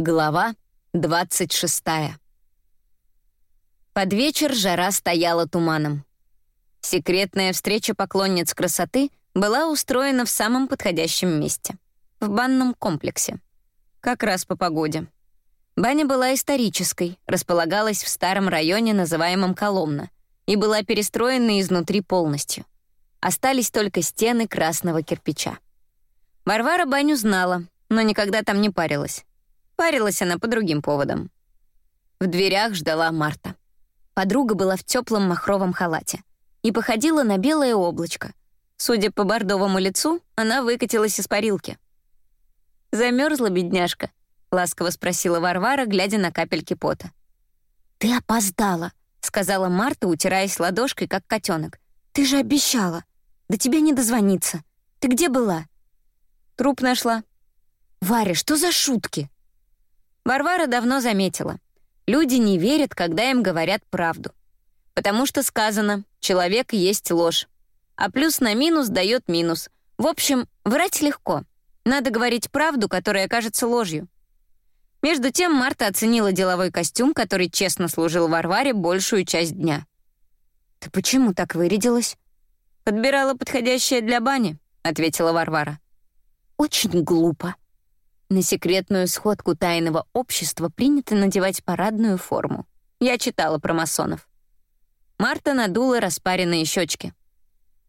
Глава 26. Под вечер жара стояла туманом. Секретная встреча поклонниц красоты была устроена в самом подходящем месте — в банном комплексе. Как раз по погоде. Баня была исторической, располагалась в старом районе, называемом Коломна, и была перестроена изнутри полностью. Остались только стены красного кирпича. Варвара баню знала, но никогда там не парилась. Парилась она по другим поводам. В дверях ждала Марта. Подруга была в теплом махровом халате и походила на белое облачко. Судя по бордовому лицу, она выкатилась из парилки. Замерзла бедняжка?» — ласково спросила Варвара, глядя на капельки пота. «Ты опоздала», — сказала Марта, утираясь ладошкой, как котенок. «Ты же обещала. До тебя не дозвониться. Ты где была?» «Труп нашла». «Варя, что за шутки?» Варвара давно заметила. Люди не верят, когда им говорят правду. Потому что сказано «человек есть ложь». А плюс на минус дает минус. В общем, врать легко. Надо говорить правду, которая кажется ложью. Между тем Марта оценила деловой костюм, который честно служил Варваре большую часть дня. «Ты почему так вырядилась?» «Подбирала подходящее для бани», — ответила Варвара. «Очень глупо», на секретную сходку тайного общества принято надевать парадную форму. Я читала про масонов. Марта надула распаренные щечки.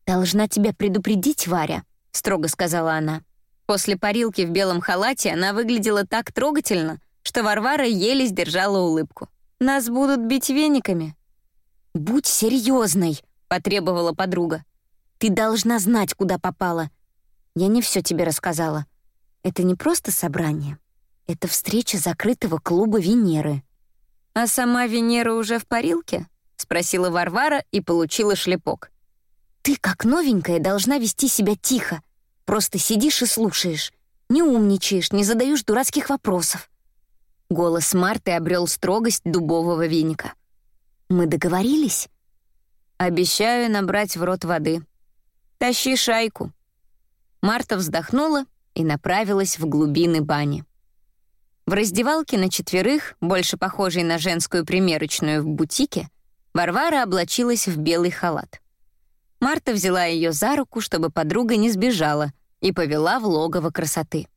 «Должна тебя предупредить, Варя», — строго сказала она. После парилки в белом халате она выглядела так трогательно, что Варвара еле сдержала улыбку. «Нас будут бить вениками». «Будь серьезной», — потребовала подруга. «Ты должна знать, куда попала. Я не все тебе рассказала. Это не просто собрание. Это встреча закрытого клуба Венеры. «А сама Венера уже в парилке?» — спросила Варвара и получила шлепок. «Ты, как новенькая, должна вести себя тихо. Просто сидишь и слушаешь. Не умничаешь, не задаешь дурацких вопросов». Голос Марты обрел строгость дубового веника. «Мы договорились?» «Обещаю набрать в рот воды. Тащи шайку». Марта вздохнула и направилась в глубины бани. В раздевалке на четверых, больше похожей на женскую примерочную в бутике, Варвара облачилась в белый халат. Марта взяла ее за руку, чтобы подруга не сбежала, и повела в логово красоты.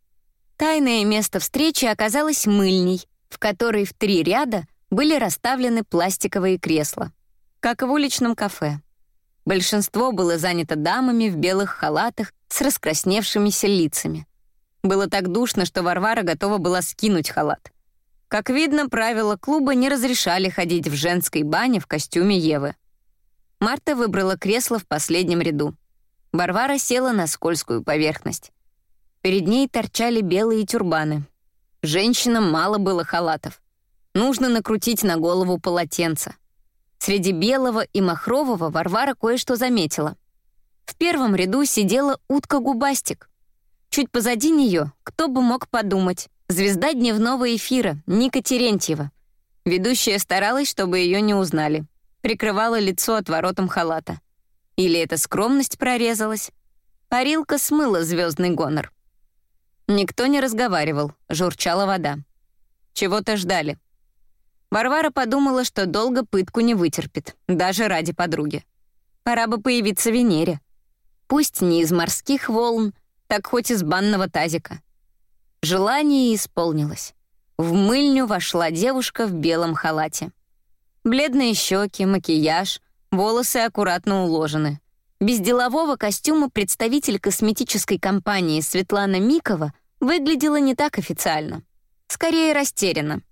Тайное место встречи оказалось мыльней, в которой в три ряда были расставлены пластиковые кресла, как в уличном кафе. Большинство было занято дамами в белых халатах с раскрасневшимися лицами. Было так душно, что Варвара готова была скинуть халат. Как видно, правила клуба не разрешали ходить в женской бане в костюме Евы. Марта выбрала кресло в последнем ряду. Варвара села на скользкую поверхность. Перед ней торчали белые тюрбаны. Женщинам мало было халатов. Нужно накрутить на голову полотенце. Среди белого и махрового Варвара кое-что заметила. В первом ряду сидела утка-губастик. Чуть позади нее, кто бы мог подумать, звезда дневного эфира Ника Терентьева. Ведущая старалась, чтобы ее не узнали. Прикрывала лицо отворотом халата. Или эта скромность прорезалась? Парилка смыла звездный гонор. Никто не разговаривал, журчала вода. Чего-то ждали. Варвара подумала, что долго пытку не вытерпит, даже ради подруги. Пора бы появиться Венере. Пусть не из морских волн, так хоть из банного тазика. Желание исполнилось. В мыльню вошла девушка в белом халате. Бледные щеки, макияж, волосы аккуратно уложены. Без делового костюма представитель косметической компании Светлана Микова выглядела не так официально. Скорее растерянно.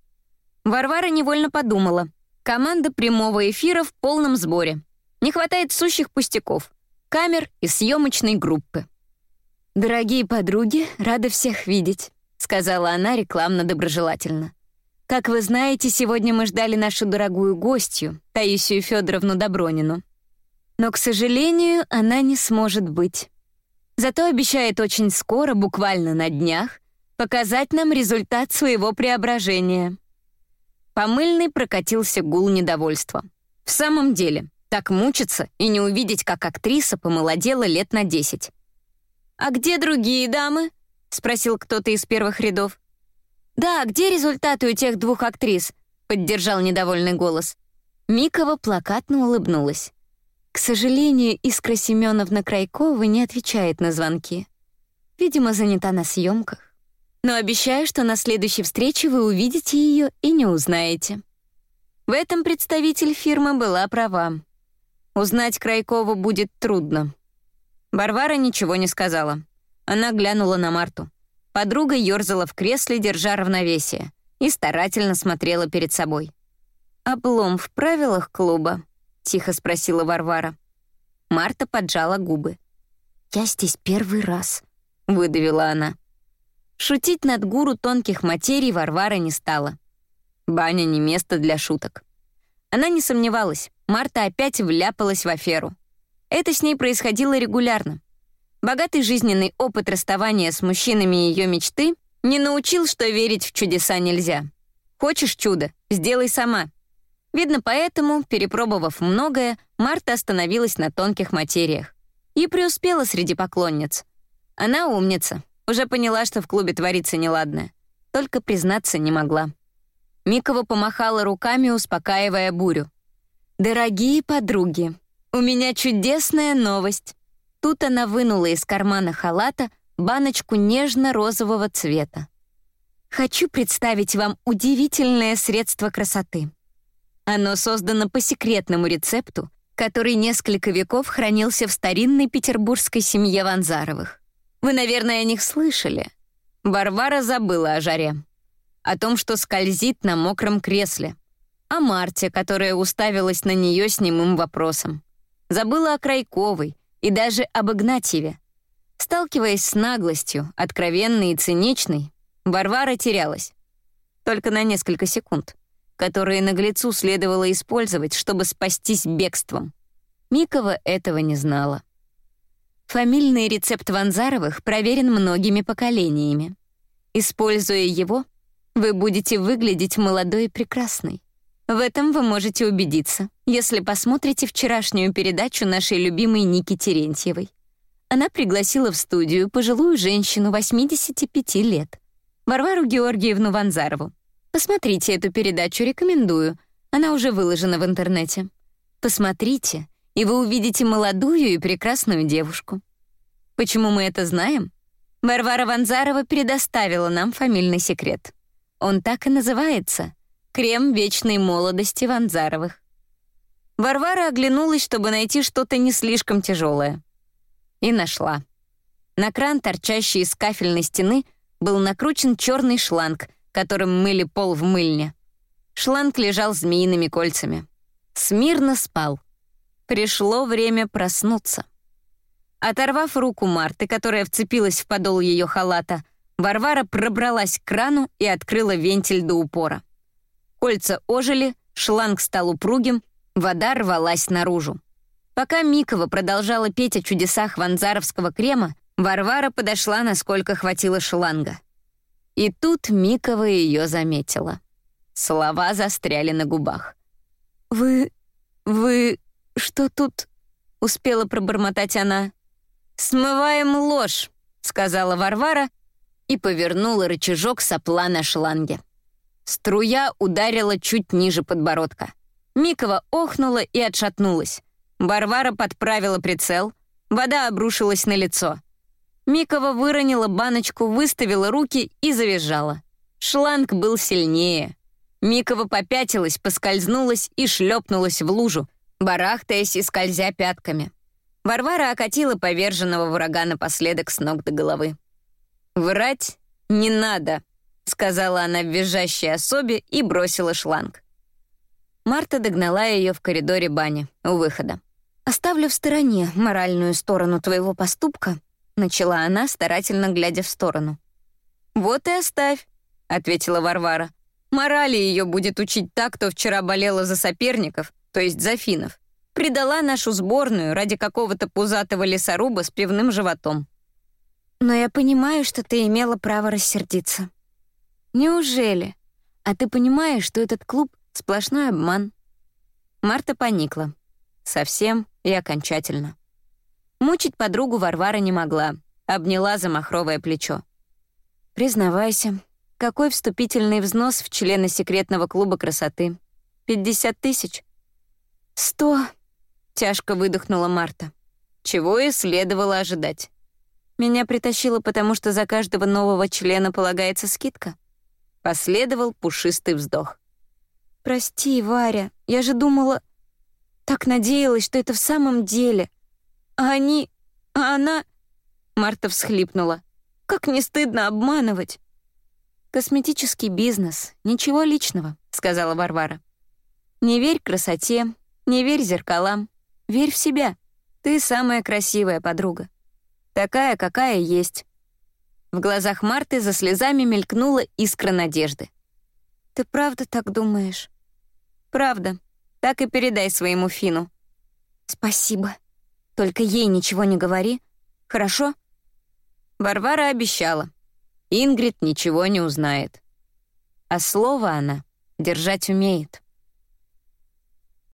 Варвара невольно подумала. Команда прямого эфира в полном сборе. Не хватает сущих пустяков. Камер и съемочной группы. «Дорогие подруги, рада всех видеть», — сказала она рекламно-доброжелательно. «Как вы знаете, сегодня мы ждали нашу дорогую гостью, Таисию Федоровну Добронину. Но, к сожалению, она не сможет быть. Зато обещает очень скоро, буквально на днях, показать нам результат своего преображения». По мыльной прокатился гул недовольства. В самом деле, так мучиться и не увидеть, как актриса помолодела лет на десять. «А где другие дамы?» — спросил кто-то из первых рядов. «Да, где результаты у тех двух актрис?» — поддержал недовольный голос. Микова плакатно улыбнулась. К сожалению, Искра Семеновна Крайкова не отвечает на звонки. Видимо, занята на съемках. Но обещаю, что на следующей встрече вы увидите ее и не узнаете. В этом представитель фирмы была права. Узнать Крайкову будет трудно. Варвара ничего не сказала. Она глянула на Марту. Подруга ёрзала в кресле, держа равновесие, и старательно смотрела перед собой. «Облом в правилах клуба?» — тихо спросила Варвара. Марта поджала губы. «Я здесь первый раз», — выдавила она. Шутить над гуру тонких материй Варвара не стала. Баня не место для шуток. Она не сомневалась, Марта опять вляпалась в аферу. Это с ней происходило регулярно. Богатый жизненный опыт расставания с мужчинами ее мечты не научил, что верить в чудеса нельзя. Хочешь чудо — сделай сама. Видно, поэтому, перепробовав многое, Марта остановилась на тонких материях. И преуспела среди поклонниц. Она умница, уже поняла, что в клубе творится неладное. Только признаться не могла. Микова помахала руками, успокаивая бурю. «Дорогие подруги, у меня чудесная новость. Тут она вынула из кармана халата баночку нежно-розового цвета. Хочу представить вам удивительное средство красоты. Оно создано по секретному рецепту, который несколько веков хранился в старинной петербургской семье Ванзаровых. Вы, наверное, о них слышали. Варвара забыла о жаре. О том, что скользит на мокром кресле. О Марте, которая уставилась на нее с немым вопросом. Забыла о Крайковой, и даже об Игнатьеве. Сталкиваясь с наглостью, откровенной и циничной, Варвара терялась. Только на несколько секунд, которые наглецу следовало использовать, чтобы спастись бегством. Микова этого не знала. Фамильный рецепт Ванзаровых проверен многими поколениями. Используя его, вы будете выглядеть молодой и прекрасной. В этом вы можете убедиться, если посмотрите вчерашнюю передачу нашей любимой Ники Терентьевой. Она пригласила в студию пожилую женщину 85 лет, Варвару Георгиевну Ванзарову. Посмотрите эту передачу, рекомендую. Она уже выложена в интернете. Посмотрите, и вы увидите молодую и прекрасную девушку. Почему мы это знаем? Варвара Ванзарова предоставила нам фамильный секрет. Он так и называется — Крем вечной молодости Ванзаровых. Варвара оглянулась, чтобы найти что-то не слишком тяжелое. И нашла. На кран, торчащий из кафельной стены, был накручен черный шланг, которым мыли пол в мыльне. Шланг лежал змеиными кольцами. Смирно спал. Пришло время проснуться. Оторвав руку Марты, которая вцепилась в подол ее халата, Варвара пробралась к крану и открыла вентиль до упора. Кольца ожили, шланг стал упругим, вода рвалась наружу. Пока Микова продолжала петь о чудесах ванзаровского крема, Варвара подошла, насколько хватило шланга. И тут Микова ее заметила. Слова застряли на губах. «Вы... вы... что тут...» — успела пробормотать она. «Смываем ложь», — сказала Варвара и повернула рычажок сопла на шланге. Струя ударила чуть ниже подбородка. Микова охнула и отшатнулась. Варвара подправила прицел. Вода обрушилась на лицо. Микова выронила баночку, выставила руки и завизжала. Шланг был сильнее. Микова попятилась, поскользнулась и шлепнулась в лужу, барахтаясь и скользя пятками. Варвара окатила поверженного врага напоследок с ног до головы. «Врать не надо», сказала она визжащей особе и бросила шланг. Марта догнала ее в коридоре бани, у выхода. «Оставлю в стороне моральную сторону твоего поступка», начала она, старательно глядя в сторону. «Вот и оставь», — ответила Варвара. «Морали ее будет учить так, кто вчера болела за соперников, то есть за финнов. Предала нашу сборную ради какого-то пузатого лесоруба с пивным животом». «Но я понимаю, что ты имела право рассердиться», «Неужели? А ты понимаешь, что этот клуб — сплошной обман?» Марта поникла. Совсем и окончательно. Мучить подругу Варвара не могла, обняла за махровое плечо. «Признавайся, какой вступительный взнос в члены секретного клуба красоты? 50 тысяч? «Сто!» — тяжко выдохнула Марта. Чего и следовало ожидать. Меня притащило, потому что за каждого нового члена полагается скидка. Последовал пушистый вздох. «Прости, Варя, я же думала... Так надеялась, что это в самом деле. А они... А она...» Марта всхлипнула. «Как не стыдно обманывать!» «Косметический бизнес, ничего личного», — сказала Варвара. «Не верь красоте, не верь зеркалам, верь в себя. Ты самая красивая подруга. Такая, какая есть». В глазах Марты за слезами мелькнула искра надежды. «Ты правда так думаешь?» «Правда. Так и передай своему Фину». «Спасибо. Только ей ничего не говори. Хорошо?» Варвара обещала. Ингрид ничего не узнает. А слово она держать умеет.